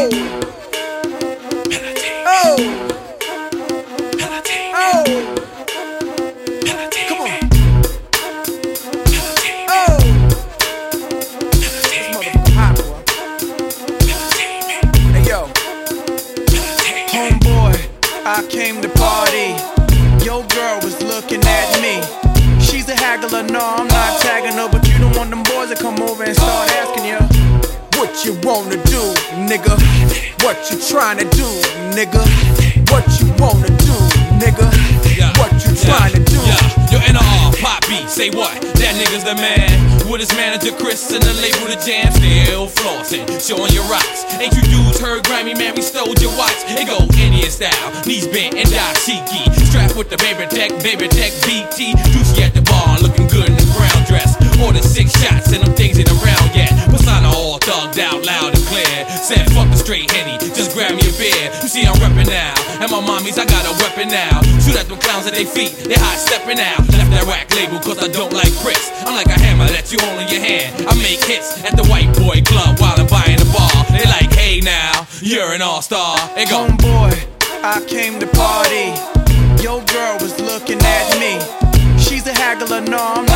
Oh. Oh. Oh. Oh. I came to party. Your girl was looking at me. She's a haggler, no, I'm not tagging her, but you don't want them boys to come over and start asking you. What you wanna do, nigga? What you trying to do, nigga? What you wanna do, nigga? Yeah, What you trying to do? Yeah, yo, NR, Pop B, say what? That nigga's the man. With his manager Chris and the label The Jam, still flossing, showing your rocks. Ain't you dudes heard Grammy, man, we stole your watch. It go Indian style, knees bent and dashiki. Strapped with the baby tech, baby tech BT. Juicy at the bar, looking good in the brown dress. Ordered six shots mommies I got a weapon now. Shoot at them clowns at their feet, they hot steppin' out. Left that whack label cause I don't like pricks. I'm like a hammer that you hold in your hand. I make hits at the white boy club while I'm buying a bar. They like, hey now, you're an all star. They go, Homeboy, I came to party. Your girl was looking at me. She's a haggler, no, I'm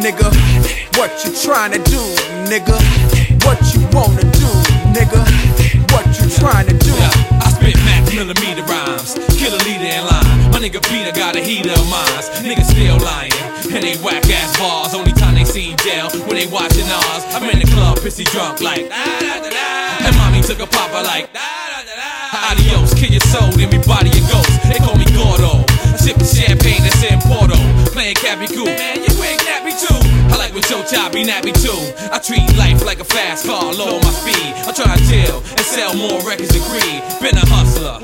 nigga? What you trying to do, nigga? What you wanna do, nigga? What you trying to do? Yeah, I spit max millimeter rhymes. Kill a leader in line. My nigga Peter got a heater of mines. Niggas still lying. And they whack ass bars. Only time they see jail when they watching ours. I'm in the club, pissy drunk like. Da, da, da, da. And mommy took a popper like. Da, da, da, da. Adios, kill your soul, then me body your ghost. They call me Gordo. I sip the champagne that's in Porto. Playing Cappy Cool. Man, top, be nappy too. I treat life like a fast car, lower my speed. I try to chill and sell more records than greed. Been a hustler.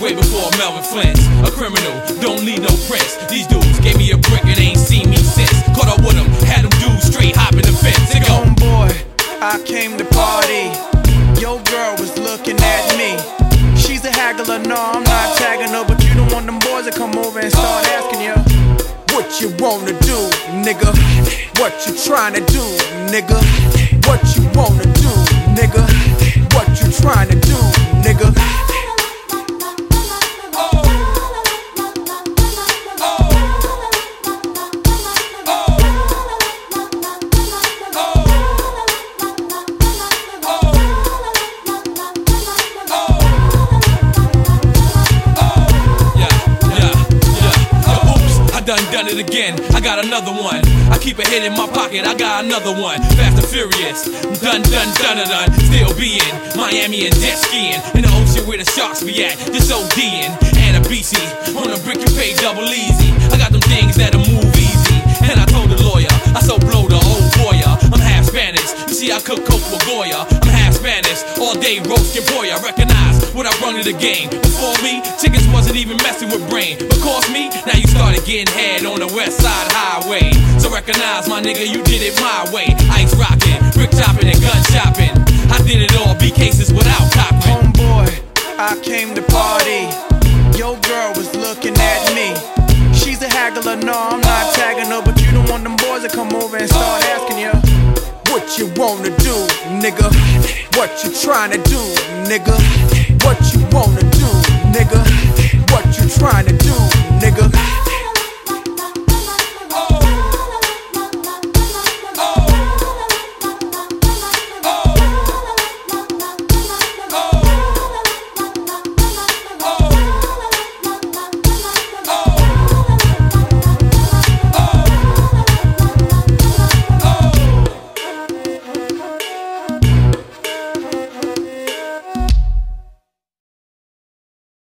Way before Melvin Flynt, a criminal, don't need no prints. These dudes gave me a brick and ain't seen me since. Caught up with them, had them dudes straight hopping the fence. They go, Homeboy, I came to party. What you wanna do, nigga? What you trying to do, nigga? What you wanna do, nigga? What you trying to do, nigga? Done done it again. I got another one. I keep a hit in my pocket. I got another one. Fast and furious. Done, done, done, done. Still be in Miami and jet skiing in the ocean where the sharks be at. Just ODing and a BC on a brick you pay double easy. I got them things that'll move easy. And I told the lawyer, I so blow the old boya. I'm half Spanish. You see, I cook coke with Goya. I'm half Spanish. All day roasting boy. I recognize what I brought to the game. Before me, chickens wasn't even messing with brain. But course me, now you started getting head on the west side highway. So recognize my nigga, you did it my way. Ice rocking, brick chopping, and gun shopping. I did it all, B cases without copping. Homeboy, I came to party. Your girl was looking at me. She's a haggler, no, I'm not tagging her, but you don't want them boys to come over and start asking you. What you wanna do, nigga? What you trying to do, nigga? What you wanna do, nigga? What you trying to do, nigga?